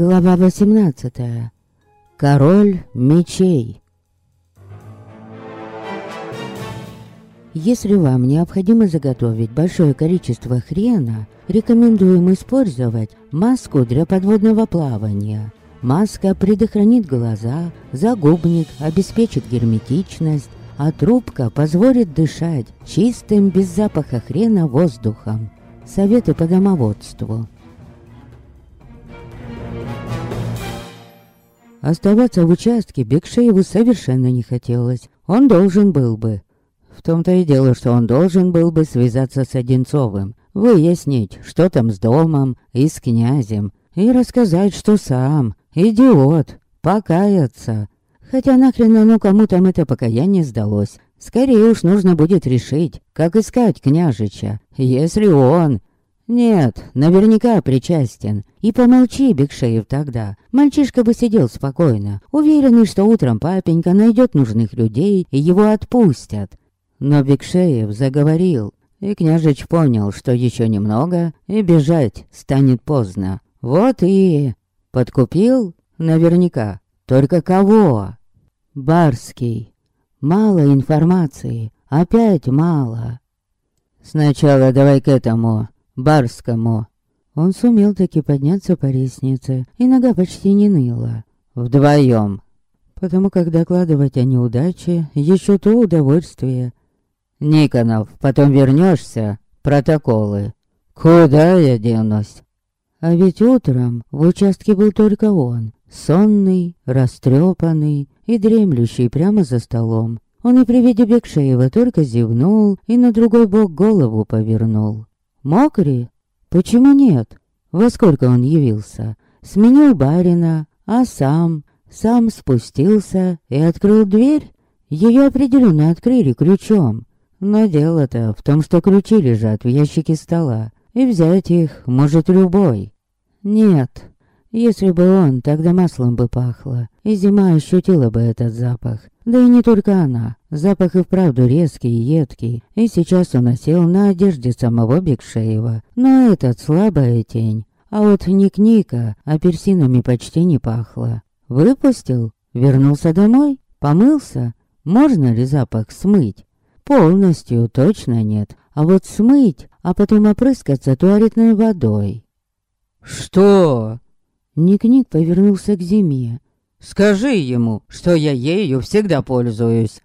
Глава 18. Король мечей. Если вам необходимо заготовить большое количество хрена, рекомендуем использовать маску для подводного плавания. Маска предохранит глаза, загубник обеспечит герметичность, а трубка позволит дышать чистым без запаха хрена воздухом. Советы по домоводству. Оставаться в участке Бекшееву совершенно не хотелось. Он должен был бы. В том-то и дело, что он должен был бы связаться с Одинцовым, выяснить, что там с домом и с князем, и рассказать, что сам, идиот, покаяться. Хотя нахрен оно кому там это покаяние сдалось. Скорее уж нужно будет решить, как искать княжича, если он нет, наверняка причастен. И помолчи, Бекшеев, тогда. Мальчишка бы сидел спокойно, уверенный, что утром папенька найдет нужных людей и его отпустят. Но Бекшеев заговорил, и княжич понял, что еще немного, и бежать станет поздно. Вот и... Подкупил? Наверняка. Только кого? Барский. Мало информации. Опять мало. Сначала давай к этому. Барскому. Он сумел таки подняться по лестнице, и нога почти не ныла. Вдвоем. Потому как докладывать о неудаче еще то удовольствие. Никонов, потом вернешься, протоколы. Куда я денусь? А ведь утром в участке был только он, сонный, растрепанный и дремлющий прямо за столом. Он и при виде Бекшеева только зевнул и на другой бок голову повернул. Мокрый? Почему нет? Во сколько он явился? Сменил барина, а сам... Сам спустился и открыл дверь? Ее определенно открыли ключом. Но дело-то в том, что ключи лежат в ящике стола, и взять их может любой. Нет, если бы он, тогда маслом бы пахло, и зима ощутила бы этот запах. Да и не только она. Запах и вправду резкий и едкий, и сейчас он осел на одежде самого Бекшеева. Но этот слабая тень. А вот Ник-Ника апельсинами почти не пахло. Выпустил? Вернулся домой? Помылся? Можно ли запах смыть? Полностью точно нет. А вот смыть, а потом опрыскаться туалетной водой. «Что?» Ник-Ник повернулся к зиме. «Скажи ему, что я ею всегда пользуюсь».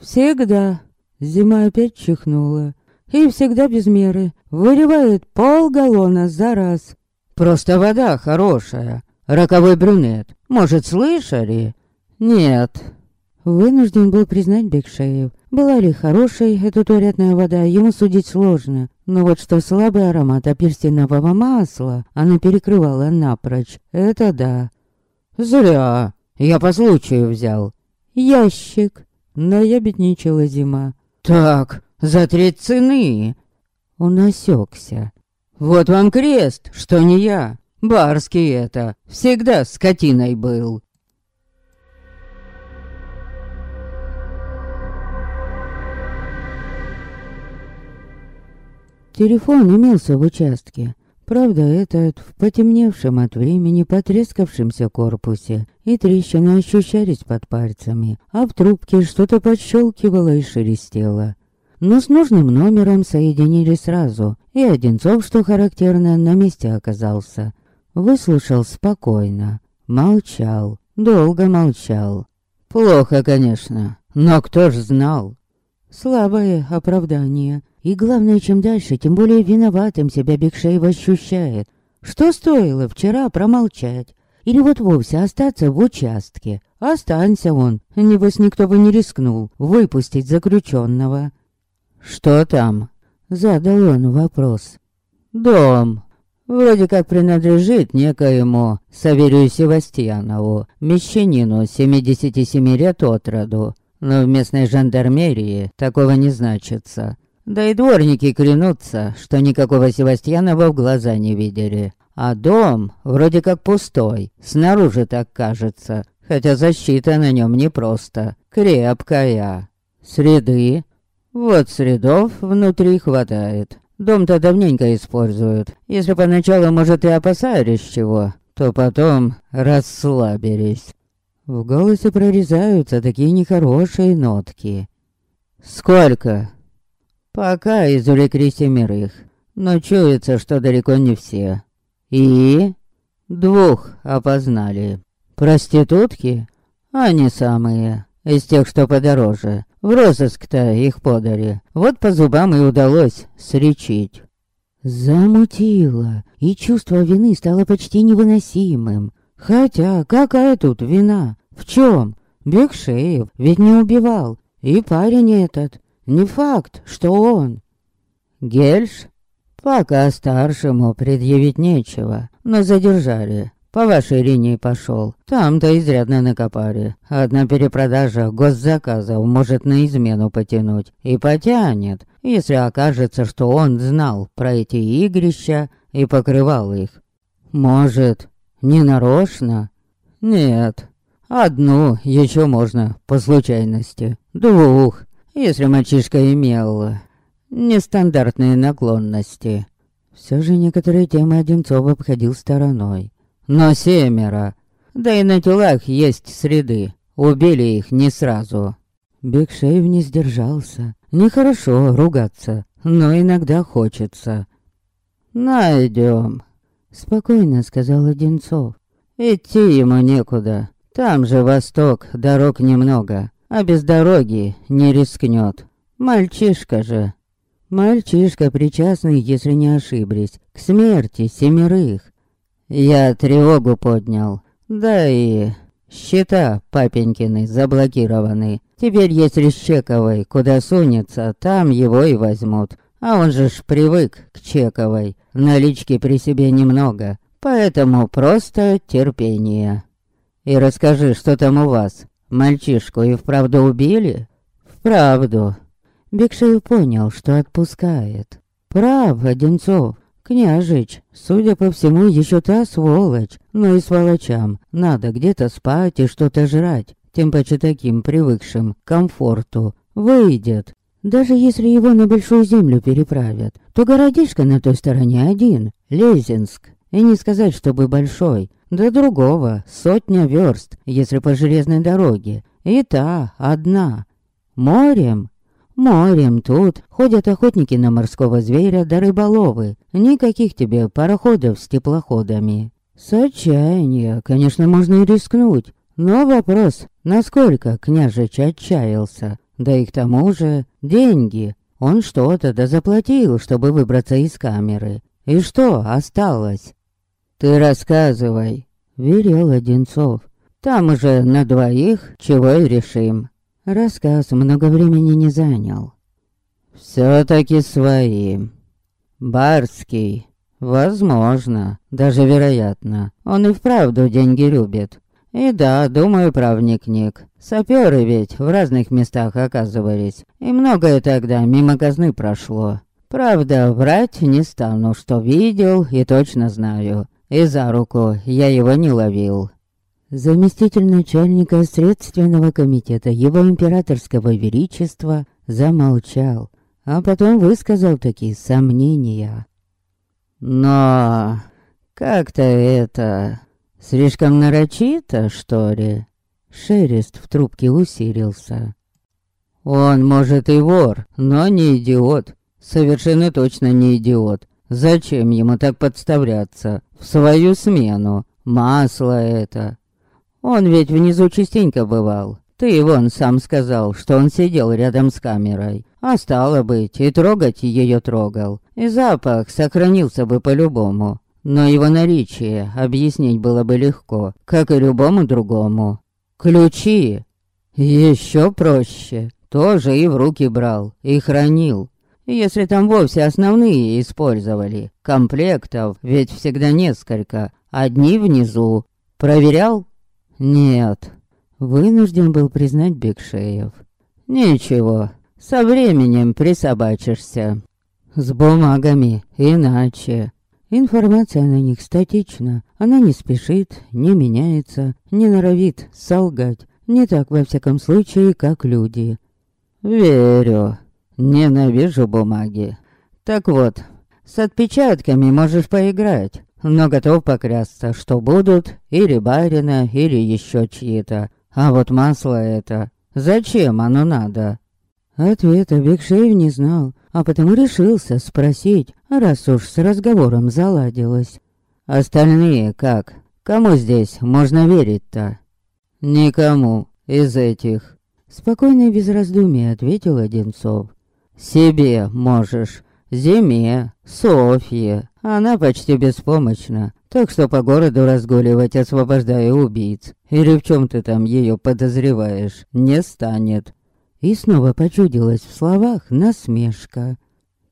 «Всегда». Зима опять чихнула. И всегда без меры. Выливает полгаллона за раз. «Просто вода хорошая. Роковой брюнет. Может, слышали?» «Нет». Вынужден был признать Бекшеев. Была ли хорошей эта туалетная вода, ему судить сложно. Но вот что слабый аромат апельсинового масла она перекрывала напрочь. Это да. «Зря. Я по случаю взял». «Ящик». Наябедничала зима. «Так, за треть цены». Он осекся. «Вот вам крест, что не я. Барский это. Всегда скотиной был». Телефон имелся в участке. Правда, этот в потемневшем от времени потрескавшемся корпусе, и трещины ощущались под пальцами, а в трубке что-то подщелкивало и шелестело. Но с нужным номером соединили сразу, и Одинцов, что характерно, на месте оказался. Выслушал спокойно, молчал, долго молчал. «Плохо, конечно, но кто ж знал?» Слабое оправдание. И главное, чем дальше, тем более виноватым себя Бекшеев ощущает. Что стоило вчера промолчать? Или вот вовсе остаться в участке? Останься он, небось никто бы не рискнул выпустить заключенного. «Что там?» — задал он вопрос. «Дом. Вроде как принадлежит некоему Саверию Севастьянову, мещанину 77 лет от роду но в местной жандармерии такого не значится. Да и дворники клянутся, что никакого Севастьянова в глаза не видели. А дом вроде как пустой, снаружи так кажется, хотя защита на нем непросто, крепкая. Среды? Вот средов внутри хватает. Дом-то давненько используют. Если поначалу, может, и опасались чего, то потом расслабились. В голосе прорезаются такие нехорошие нотки. «Сколько?» «Пока извлекли семерых, но чуется, что далеко не все. И?» «Двух опознали. Проститутки? Они самые, из тех, что подороже. В розыск-то их подали. Вот по зубам и удалось сречить». Замутило, и чувство вины стало почти невыносимым. Хотя, какая тут вина? В чем? Бекшеев ведь не убивал. И парень этот. Не факт, что он. Гельш? Пока старшему предъявить нечего, но задержали. По вашей линии пошел. Там-то изрядно накопали. Одна перепродажа госзаказов может на измену потянуть. И потянет, если окажется, что он знал про эти игрища и покрывал их. Может, не нарочно? Нет. Одну еще можно, по случайности. Двух, если мальчишка имел нестандартные наклонности. Все же некоторые темы Одинцов обходил стороной. Но семеро. Да и на телах есть среды. Убили их не сразу. Бекшеев не сдержался. Нехорошо ругаться, но иногда хочется. «Найдем», — спокойно сказал Одинцов. «Идти ему некуда. Там же восток, дорог немного, а без дороги не рискнет. Мальчишка же». Мальчишка, причастный, если не ошиблись, к смерти семерых. Я тревогу поднял. Да и счета папенькины заблокированы. Теперь если с Чековой куда сунется, там его и возьмут. А он же ж привык к Чековой. Налички при себе немного. Поэтому просто терпение. И расскажи, что там у вас? Мальчишку и вправду убили? Вправду. Бекшеев понял, что отпускает. Прав, Одинцов. Княжич, судя по всему, еще та сволочь. Но и сволочам надо где-то спать и что-то жрать. Тем паче таким привыкшим к комфорту. Выйдет. Даже если его на большую землю переправят, то городишко на той стороне один, Лезинск. И не сказать, чтобы большой. До другого сотня верст, если по железной дороге. И та одна. Морем Морем тут ходят охотники на морского зверя да рыболовы. Никаких тебе пароходов с теплоходами. С отчаяния, конечно, можно и рискнуть. Но вопрос, насколько княжич отчаялся. Да и к тому же деньги. Он что-то да заплатил, чтобы выбраться из камеры. И что осталось? «Ты рассказывай», — верил Одинцов. «Там уже на двоих чего и решим». Рассказ много времени не занял. Все-таки свои. Барский. Возможно, даже вероятно. Он и вправду деньги любит. И да, думаю, правник Ник. Саперы ведь в разных местах оказывались. И многое тогда мимо казны прошло. Правда, врать не стану, что видел и точно знаю. И за руку я его не ловил заместитель начальника Следственного комитета Его Императорского Величества замолчал, а потом высказал такие сомнения. «Но как-то это... слишком нарочито, что ли?» Шелест в трубке усилился. «Он, может, и вор, но не идиот. Совершенно точно не идиот. Зачем ему так подставляться? В свою смену. Масло это. Он ведь внизу частенько бывал. Ты вон сам сказал, что он сидел рядом с камерой. А стало быть, и трогать ее трогал. И запах сохранился бы по-любому. Но его наличие объяснить было бы легко, как и любому другому. Ключи. Еще проще. Тоже и в руки брал, и хранил. Если там вовсе основные использовали. Комплектов ведь всегда несколько. Одни внизу. Проверял? Нет, вынужден был признать Бекшеев. Ничего, со временем присобачишься. С бумагами иначе. Информация на них статична. Она не спешит, не меняется, не норовит солгать. Не так, во всяком случае, как люди. Верю. Ненавижу бумаги. Так вот, с отпечатками можешь поиграть. но готов поклясться, что будут или барина, или еще чьи-то. А вот масло это, зачем оно надо? Ответа Бекшеев не знал, а потому решился спросить, раз уж с разговором заладилось. Остальные как? Кому здесь можно верить-то? Никому из этих. Спокойно и без раздумий ответил Одинцов. Себе можешь, Зиме, Софье. Она почти беспомощна, так что по городу разгуливать, освобождая убийц. Или в чем ты там ее подозреваешь, не станет. И снова почудилась в словах насмешка.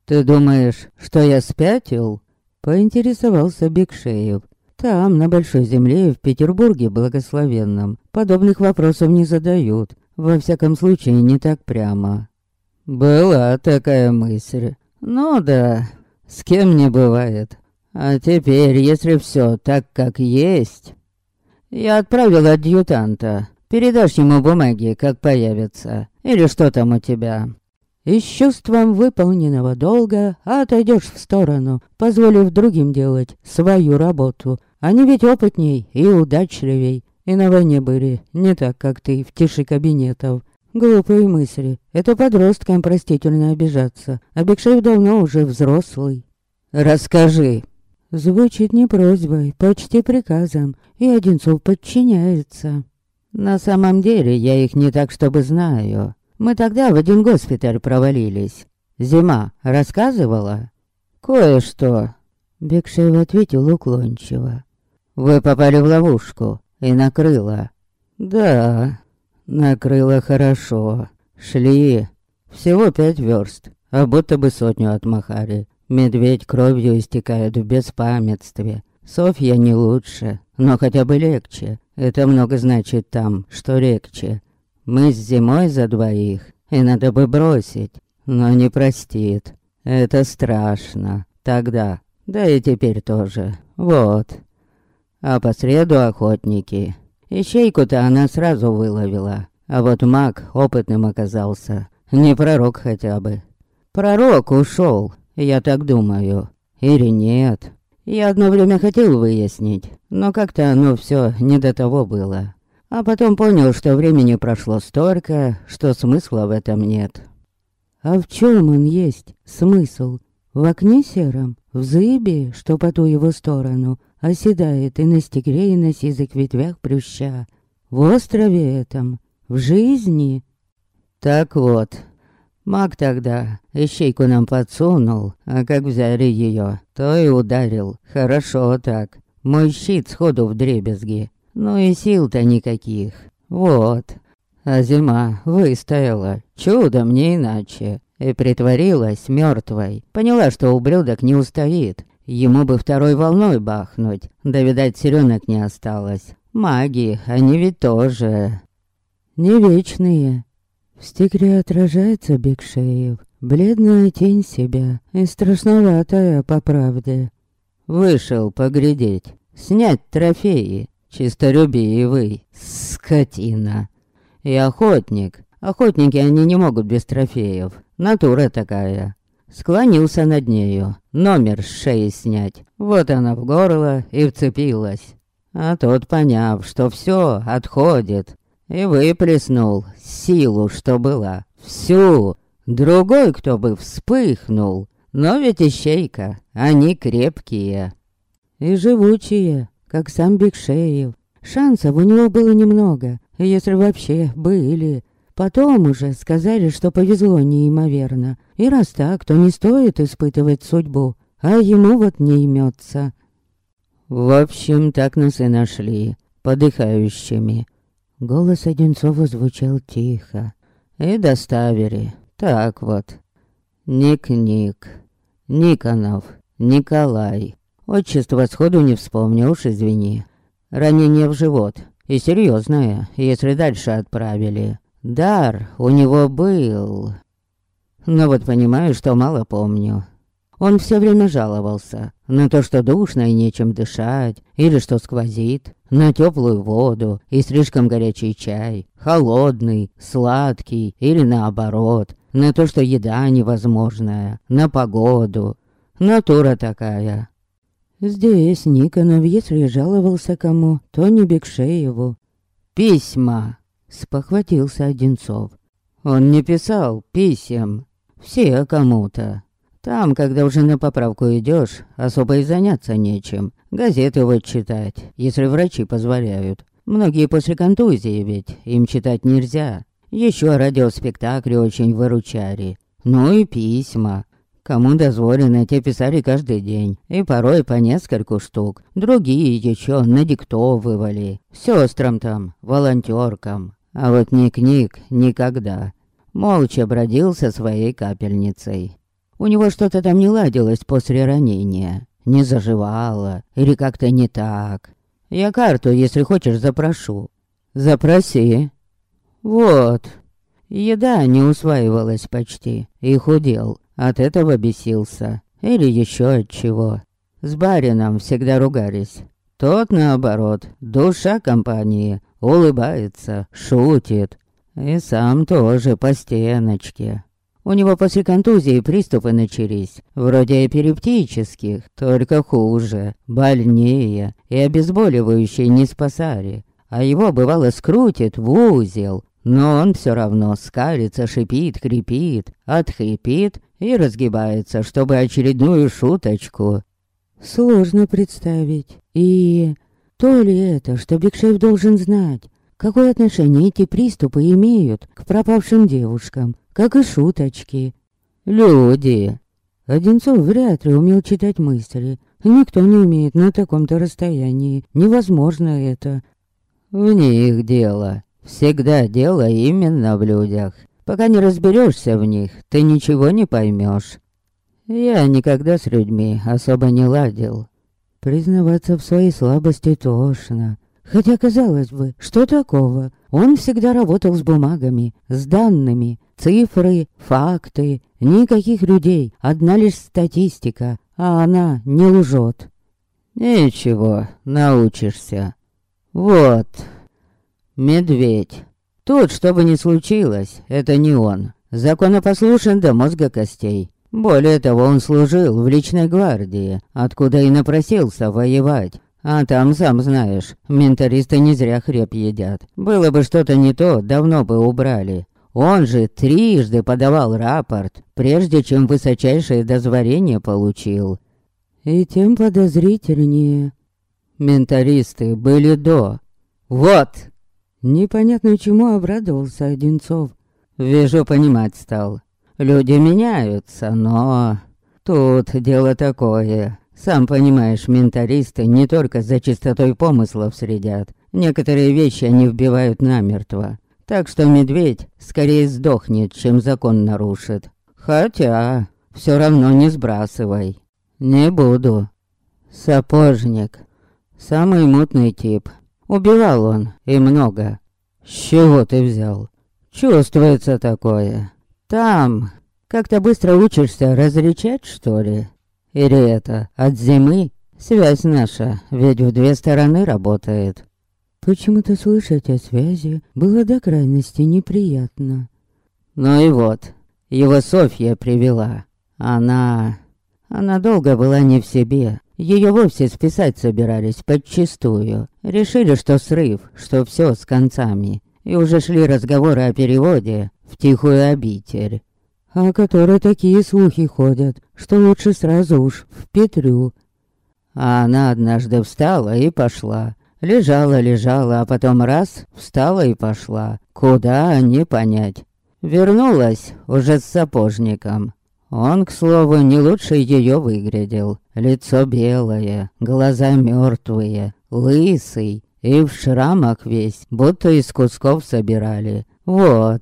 «Ты думаешь, что я спятил?» Поинтересовался Бекшеев. Там, на Большой Земле, в Петербурге благословенном, подобных вопросов не задают. Во всяком случае, не так прямо. Была такая мысль. Ну да, с кем не бывает. А теперь, если все так, как есть... Я отправил адъютанта. Передашь ему бумаги, как появятся. Или что там у тебя? И с чувством выполненного долга отойдешь в сторону, позволив другим делать свою работу. Они ведь опытней и удачливей. И на войне были не так, как ты, в тиши кабинетов. Глупые мысли. Это подросткам простительно обижаться. А Бекшеев давно уже взрослый. «Расскажи». Звучит не просьбой, почти приказом, и Одинцов подчиняется. На самом деле я их не так чтобы знаю. Мы тогда в один госпиталь провалились. Зима рассказывала? Кое-что. Бекшеев ответил уклончиво. Вы попали в ловушку и накрыло. Да, накрыло хорошо. Шли всего пять верст, а будто бы сотню отмахали. Медведь кровью истекает в беспамятстве. Софья не лучше, но хотя бы легче. Это много значит там, что легче. Мы с зимой за двоих, и надо бы бросить, но не простит. Это страшно. Тогда, да и теперь тоже. Вот. А по среду охотники. Ищейку-то она сразу выловила. А вот маг опытным оказался. Не пророк хотя бы. Пророк ушел, я так думаю. Или нет. Я одно время хотел выяснить, но как-то оно все не до того было. А потом понял, что времени прошло столько, что смысла в этом нет. А в чем он есть смысл? В окне сером? В зыбе, что по ту его сторону, оседает и на стекле, и на сизых ветвях плюща? В острове этом? В жизни? Так вот, Маг тогда ищейку нам подсунул, а как взяли ее, то и ударил. Хорошо так. Мой щит сходу в дребезги. Ну и сил-то никаких. Вот. А зима выстояла. Чудом не иначе. И притворилась мертвой. Поняла, что ублюдок не устоит. Ему бы второй волной бахнуть. Да, видать, сиренок не осталось. Маги, они ведь тоже... Не вечные. В стекле отражается Бекшеев, бледная тень себя и страшноватая по правде. Вышел поглядеть, снять трофеи, чисторюбивый, скотина. И охотник. Охотники они не могут без трофеев, натура такая. Склонился над нею, номер с шеи снять. Вот она в горло и вцепилась. А тот, поняв, что все отходит, и выплеснул силу, что была. Всю. Другой, кто бы вспыхнул. Но ведь ищейка, они крепкие. И живучие, как сам Бекшеев. Шансов у него было немного, если вообще были. Потом уже сказали, что повезло неимоверно. И раз так, то не стоит испытывать судьбу, а ему вот не имется. В общем, так нас и нашли, подыхающими. Голос Одинцова звучал тихо. И доставили. Так вот. Ник-Ник. Никонов. Николай. Отчество сходу не вспомнил, уж извини. Ранение в живот. И серьезное, если дальше отправили. Дар у него был. Но вот понимаю, что мало помню. Он все время жаловался на то, что душно и нечем дышать, или что сквозит, на теплую воду и слишком горячий чай, холодный, сладкий или наоборот, на то, что еда невозможная, на погоду. Натура такая. Здесь Никонов, если жаловался кому, то не Бекшееву. «Письма!» — спохватился Одинцов. «Он не писал писем. Все кому-то. Там, когда уже на поправку идешь, особо и заняться нечем. Газеты вот читать, если врачи позволяют. Многие после контузии ведь, им читать нельзя. Еще радиоспектакли очень выручали. Ну и письма. Кому дозволено, те писали каждый день, и порой по нескольку штук. Другие еще надиктовывали. Сестрам там, волонтеркам. А вот ни книг никогда. Молча бродил со своей капельницей. У него что-то там не ладилось после ранения. Не заживало, или как-то не так. Я карту, если хочешь, запрошу. Запроси. Вот. Еда не усваивалась почти, и худел. От этого бесился. Или еще от чего. С барином всегда ругались. Тот, наоборот, душа компании, улыбается, шутит. И сам тоже по стеночке. У него после контузии приступы начались, вроде эпилептических, только хуже, больнее, и обезболивающие не спасали. А его бывало скрутит в узел, но он все равно скалится, шипит, хрипит, отхрипит и разгибается, чтобы очередную шуточку. Сложно представить. И то ли это, что Бекшеев должен знать, какое отношение эти приступы имеют к пропавшим девушкам, как и шуточки. Люди. Одинцов вряд ли умел читать мысли. Никто не умеет на таком-то расстоянии. Невозможно это. В них дело. Всегда дело именно в людях. Пока не разберешься в них, ты ничего не поймешь. Я никогда с людьми особо не ладил. Признаваться в своей слабости тошно. Хотя, казалось бы, что такого? Он всегда работал с бумагами, с данными, цифры, факты, никаких людей, одна лишь статистика, а она не лжет. Ничего, научишься. Вот, Медведь. Тут, что бы ни случилось, это не он. Законопослушен до мозга костей. Более того, он служил в личной гвардии, откуда и напросился воевать. А там, сам знаешь, менталисты не зря хреб едят. Было бы что-то не то, давно бы убрали. Он же трижды подавал рапорт, прежде чем высочайшее дозволение получил. И тем подозрительнее. Менталисты были до. Вот! Непонятно чему обрадовался Одинцов. Вижу, понимать стал. Люди меняются, но... Тут дело такое. Сам понимаешь, ментаристы не только за чистотой помыслов следят. Некоторые вещи они вбивают намертво. Так что медведь скорее сдохнет, чем закон нарушит. Хотя, все равно не сбрасывай. Не буду. Сапожник. Самый мутный тип. Убивал он, и много. С чего ты взял? Чувствуется такое. Там как-то быстро учишься различать, что ли? Или это от зимы? Связь наша, ведь в две стороны работает. Почему-то слышать о связи было до крайности неприятно. Ну и вот, его Софья привела. Она... Она долго была не в себе. Ее вовсе списать собирались подчистую. Решили, что срыв, что все с концами. И уже шли разговоры о переводе в тихую обитель. О которой такие слухи ходят, что лучше сразу уж в Петрю. А она однажды встала и пошла. Лежала, лежала, а потом раз, встала и пошла. Куда, не понять. Вернулась уже с сапожником. Он, к слову, не лучше ее выглядел. Лицо белое, глаза мертвые, лысый и в шрамах весь, будто из кусков собирали. Вот.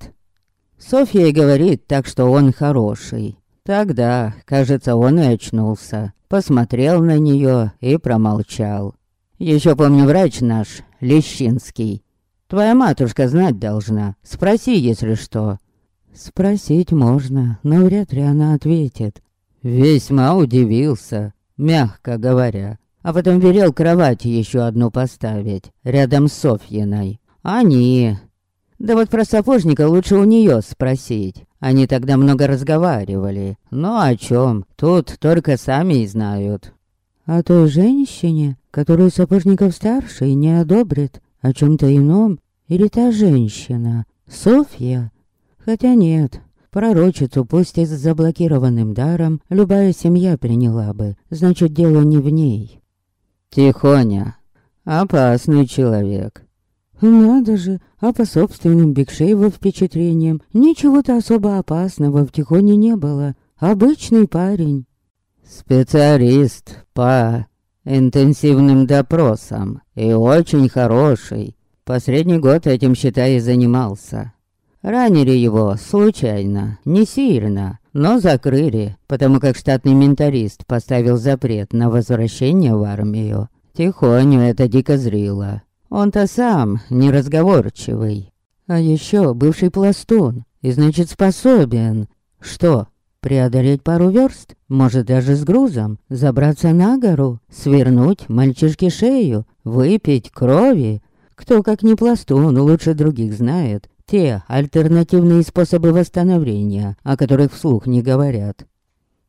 Софья говорит так, что он хороший. Тогда, кажется, он и очнулся. Посмотрел на нее и промолчал. Еще помню врач наш, Лещинский. Твоя матушка знать должна. Спроси, если что. Спросить можно, но вряд ли она ответит. Весьма удивился, мягко говоря. А потом велел кровать еще одну поставить, рядом с Софьиной. Они... Да вот про сапожника лучше у нее спросить. Они тогда много разговаривали. Но о чем? Тут только сами и знают. о той женщине, которую Сапожников-старший не одобрит о чем-то ином, или та женщина, Софья? Хотя нет, пророчицу пусть и с заблокированным даром любая семья приняла бы, значит дело не в ней. Тихоня, опасный человек. Надо же, а по собственным Бекшеева впечатлениям ничего-то особо опасного в Тихоне не было. Обычный парень. Специалист по интенсивным допросам и очень хороший. Последний год этим, считай, занимался. Ранили его случайно, не сильно, но закрыли, потому как штатный менталист поставил запрет на возвращение в армию. Тихоню это дико зрило. Он-то сам неразговорчивый. А еще бывший пластун, и значит способен. Что, преодолеть пару верст? Может даже с грузом? Забраться на гору? Свернуть мальчишке шею? Выпить крови? Кто, как не пластун, лучше других знает. Те альтернативные способы восстановления, о которых вслух не говорят.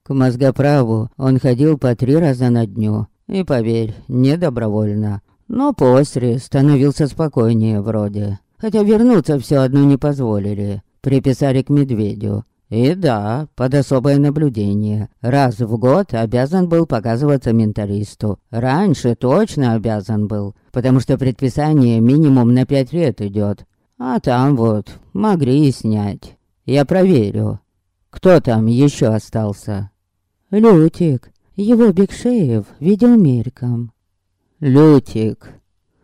К мозгоправу он ходил по три раза на дню. И поверь, не добровольно. Но после становился спокойнее вроде. Хотя вернуться все одно не позволили. Приписали к медведю. И да, под особое наблюдение. Раз в год обязан был показываться менталисту. Раньше точно обязан был, потому что предписание минимум на пять лет идет. А там вот могли и снять. Я проверю. Кто там еще остался? Лютик. Его Бекшеев видел мельком. Лютик.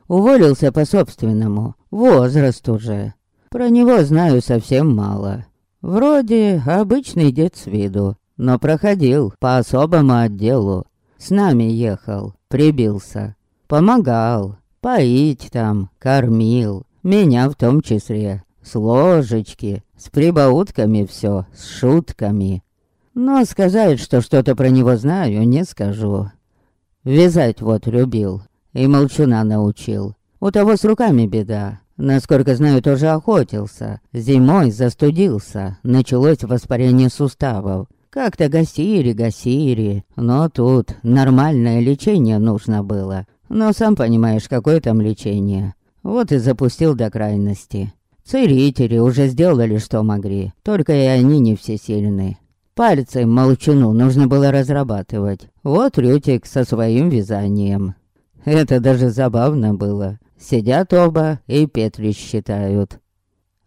Уволился по собственному. Возраст уже. Про него знаю совсем мало. Вроде обычный дед с виду, но проходил по особому отделу. С нами ехал, прибился. Помогал, поить там, кормил. Меня в том числе. С ложечки, с прибаутками все, с шутками. Но сказать, что что-то про него знаю, не скажу. Вязать вот любил и молчуна научил. У того с руками беда. Насколько знаю, тоже охотился. Зимой застудился. Началось воспаление суставов. Как-то гасили, гасили. Но тут нормальное лечение нужно было. Но сам понимаешь, какое там лечение. Вот и запустил до крайности. Целители уже сделали, что могли. Только и они не все Пальцы молчуну нужно было разрабатывать. Вот Рютик со своим вязанием. Это даже забавно было. Сидят оба и петли считают.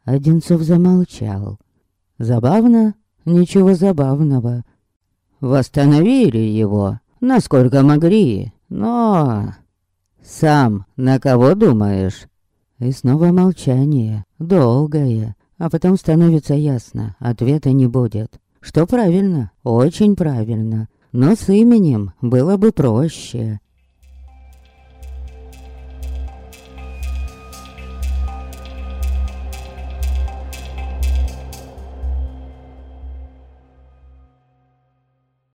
Одинцов замолчал. Забавно? Ничего забавного. Восстановили его, насколько могли, но... Сам на кого думаешь? И снова молчание, долгое, а потом становится ясно, ответа не будет. Что правильно, очень правильно, но с именем было бы проще.